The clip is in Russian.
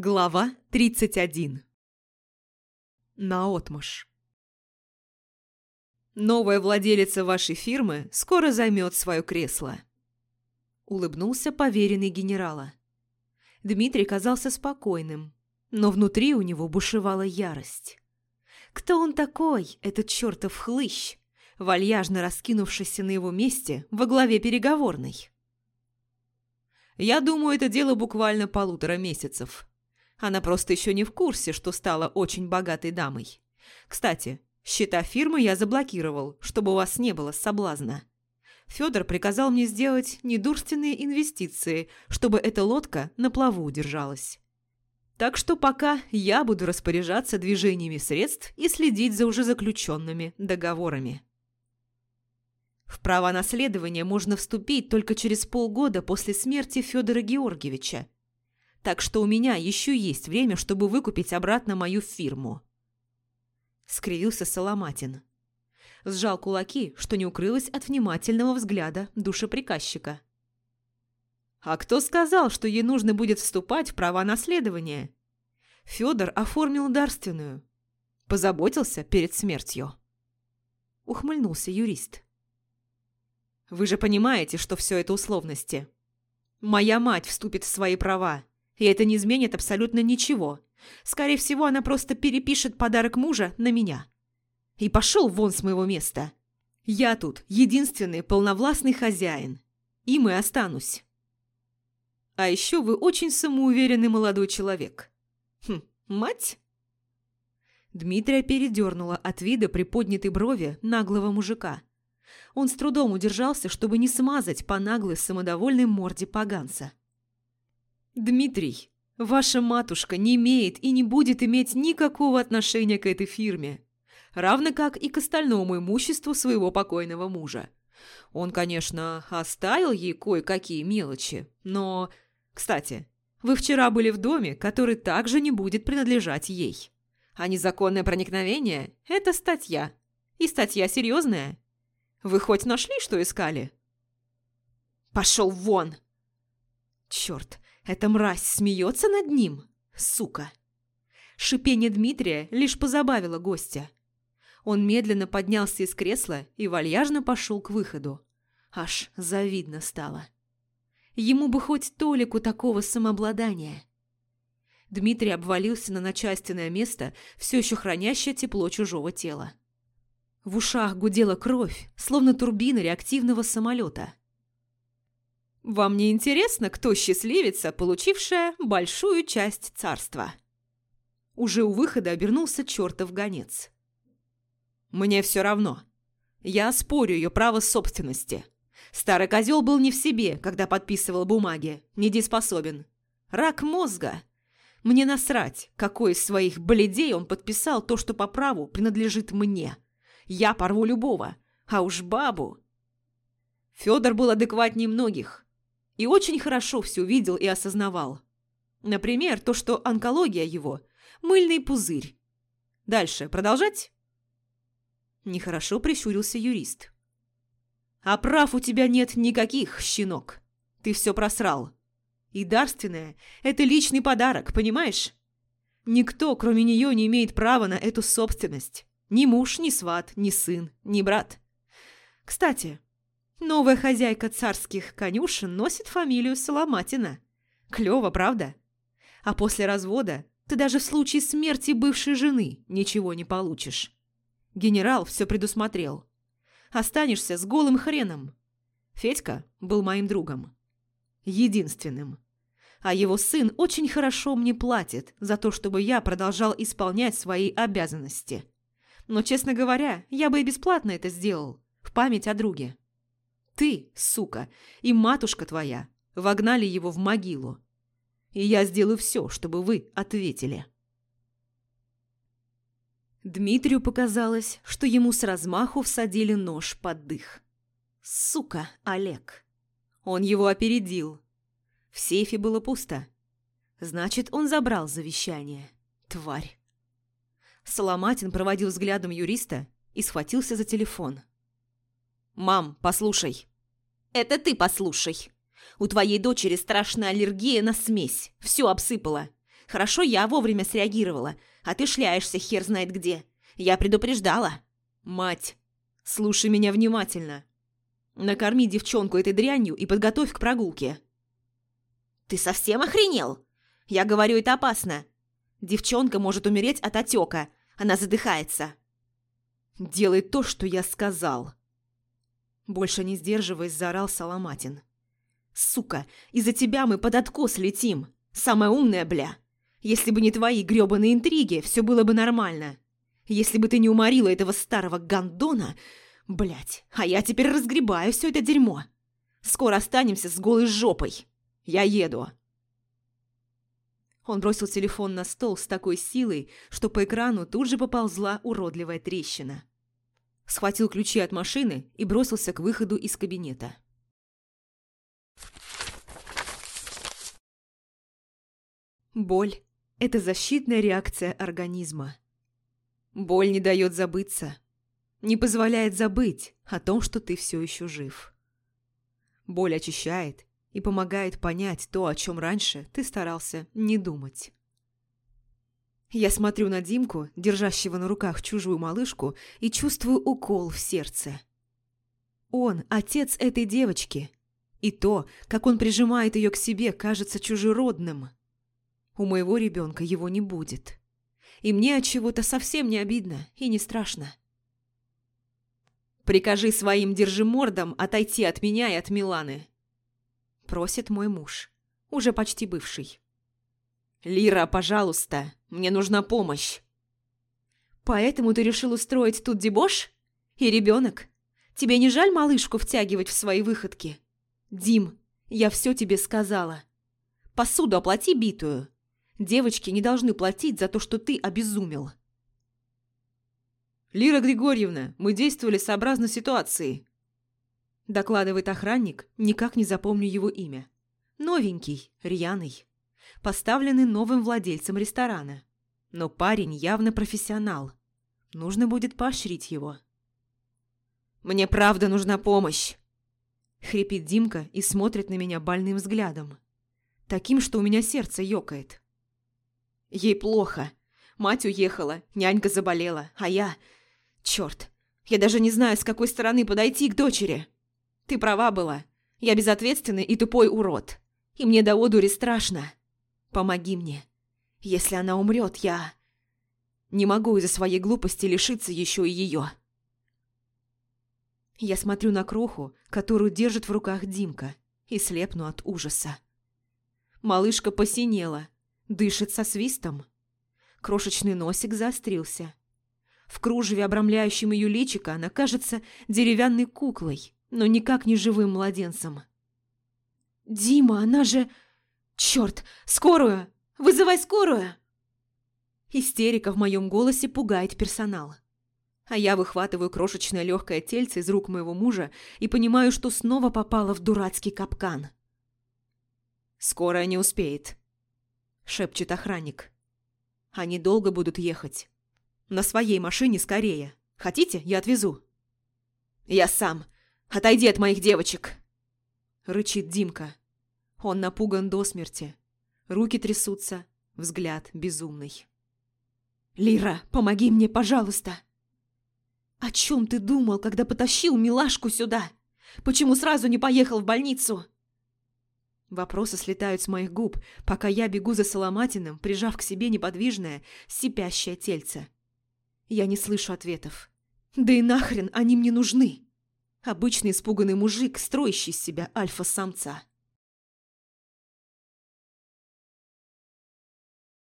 Глава 31 Наотмашь Новая владелица вашей фирмы скоро займет свое кресло. Улыбнулся поверенный генерала. Дмитрий казался спокойным, но внутри у него бушевала ярость. Кто он такой, этот чертов хлыщ, вальяжно раскинувшийся на его месте во главе переговорной? Я думаю, это дело буквально полутора месяцев. Она просто еще не в курсе, что стала очень богатой дамой. Кстати, счета фирмы я заблокировал, чтобы у вас не было соблазна. Федор приказал мне сделать недурственные инвестиции, чтобы эта лодка на плаву удержалась. Так что пока я буду распоряжаться движениями средств и следить за уже заключенными договорами. В право наследования можно вступить только через полгода после смерти Федора Георгиевича. Так что у меня еще есть время, чтобы выкупить обратно мою фирму. Скривился Соломатин. Сжал кулаки, что не укрылось от внимательного взгляда душеприказчика. А кто сказал, что ей нужно будет вступать в права наследования? Федор оформил дарственную. Позаботился перед смертью. Ухмыльнулся юрист. Вы же понимаете, что все это условности. Моя мать вступит в свои права, и это не изменит абсолютно ничего. Скорее всего, она просто перепишет подарок мужа на меня. И пошел вон с моего места. Я тут единственный полновластный хозяин. И останусь. А еще вы очень самоуверенный молодой человек. Хм, мать? Дмитрия передернула от вида приподнятой брови наглого мужика. Он с трудом удержался, чтобы не смазать по наглой самодовольной морде поганца. «Дмитрий, ваша матушка не имеет и не будет иметь никакого отношения к этой фирме, равно как и к остальному имуществу своего покойного мужа. Он, конечно, оставил ей кое-какие мелочи, но... Кстати, вы вчера были в доме, который также не будет принадлежать ей. А незаконное проникновение – это статья. И статья серьезная. Вы хоть нашли, что искали?» «Пошел вон!» «Черт, эта мразь смеется над ним, сука!» Шипение Дмитрия лишь позабавило гостя. Он медленно поднялся из кресла и вальяжно пошел к выходу. Аж завидно стало. Ему бы хоть толику такого самообладания. Дмитрий обвалился на начальственное место, все еще хранящее тепло чужого тела. В ушах гудела кровь, словно турбина реактивного самолета. «Вам не интересно, кто счастливица, получившая большую часть царства?» Уже у выхода обернулся чертов гонец. «Мне все равно. Я спорю ее право собственности. Старый козел был не в себе, когда подписывал бумаги, недееспособен. Рак мозга. Мне насрать, какой из своих бледей он подписал то, что по праву принадлежит мне». Я порву любого, а уж бабу. Федор был адекватнее многих и очень хорошо все видел и осознавал. Например, то, что онкология его – мыльный пузырь. Дальше продолжать? Нехорошо прищурился юрист. А прав у тебя нет никаких, щенок. Ты все просрал. И дарственное – это личный подарок, понимаешь? Никто, кроме нее, не имеет права на эту собственность. Ни муж, ни сват, ни сын, ни брат. Кстати, новая хозяйка царских конюшен носит фамилию Соломатина. Клево, правда? А после развода ты даже в случае смерти бывшей жены ничего не получишь. Генерал все предусмотрел. Останешься с голым хреном. Федька был моим другом. Единственным. А его сын очень хорошо мне платит за то, чтобы я продолжал исполнять свои обязанности. Но, честно говоря, я бы и бесплатно это сделал, в память о друге. Ты, сука, и матушка твоя вогнали его в могилу. И я сделаю все, чтобы вы ответили. Дмитрию показалось, что ему с размаху всадили нож под дых. Сука, Олег. Он его опередил. В сейфе было пусто. Значит, он забрал завещание. Тварь. Соломатин проводил взглядом юриста и схватился за телефон. «Мам, послушай». «Это ты послушай. У твоей дочери страшная аллергия на смесь. Все обсыпала. Хорошо я вовремя среагировала, а ты шляешься хер знает где. Я предупреждала. Мать, слушай меня внимательно. Накорми девчонку этой дрянью и подготовь к прогулке. Ты совсем охренел? Я говорю, это опасно. Девчонка может умереть от отека. Она задыхается. Делай то, что я сказал. Больше не сдерживаясь, заорал Соломатин. Сука, из-за тебя мы под откос летим. Самая умная, бля. Если бы не твои грёбаные интриги, все было бы нормально. Если бы ты не уморила этого старого гандона... Блять, а я теперь разгребаю все это дерьмо. Скоро останемся с голой жопой. Я еду. Он бросил телефон на стол с такой силой, что по экрану тут же поползла уродливая трещина. Схватил ключи от машины и бросился к выходу из кабинета. Боль – это защитная реакция организма. Боль не дает забыться, не позволяет забыть о том, что ты все еще жив. Боль очищает и помогает понять то, о чем раньше ты старался не думать. Я смотрю на Димку, держащего на руках чужую малышку, и чувствую укол в сердце. Он – отец этой девочки, и то, как он прижимает ее к себе, кажется чужеродным. У моего ребенка его не будет. И мне от чего-то совсем не обидно и не страшно. «Прикажи своим держимордам отойти от меня и от Миланы», – просит мой муж, уже почти бывший. «Лира, пожалуйста, мне нужна помощь». «Поэтому ты решил устроить тут дебош? И ребенок? Тебе не жаль малышку втягивать в свои выходки?» «Дим, я все тебе сказала. Посуду оплати битую. Девочки не должны платить за то, что ты обезумел». «Лира Григорьевна, мы действовали сообразно ситуации», докладывает охранник, никак не запомню его имя. Новенький, рьяный, поставленный новым владельцем ресторана. Но парень явно профессионал. Нужно будет поощрить его. «Мне правда нужна помощь!» Хрипит Димка и смотрит на меня больным взглядом. Таким, что у меня сердце ёкает. Ей плохо. Мать уехала, нянька заболела, а я... Чёрт, я даже не знаю, с какой стороны подойти к дочери. Ты права была. Я безответственный и тупой урод. И мне до одури страшно. Помоги мне. Если она умрет, я... Не могу из-за своей глупости лишиться еще и ее. Я смотрю на кроху, которую держит в руках Димка, и слепну от ужаса. Малышка посинела, дышит со свистом. Крошечный носик заострился. В кружеве, обрамляющем ее личико, она кажется деревянной куклой, но никак не живым младенцем. «Дима, она же... Черт! Скорую! Вызывай скорую!» Истерика в моем голосе пугает персонал а я выхватываю крошечное легкое тельце из рук моего мужа и понимаю, что снова попала в дурацкий капкан. «Скорая не успеет», — шепчет охранник. «Они долго будут ехать. На своей машине скорее. Хотите, я отвезу?» «Я сам. Отойди от моих девочек!» Рычит Димка. Он напуган до смерти. Руки трясутся, взгляд безумный. «Лира, помоги мне, пожалуйста!» «О чем ты думал, когда потащил милашку сюда? Почему сразу не поехал в больницу?» Вопросы слетают с моих губ, пока я бегу за Соломатиным, прижав к себе неподвижное, сипящее тельце. Я не слышу ответов. Да и нахрен они мне нужны? Обычный испуганный мужик, строящий из себя альфа-самца.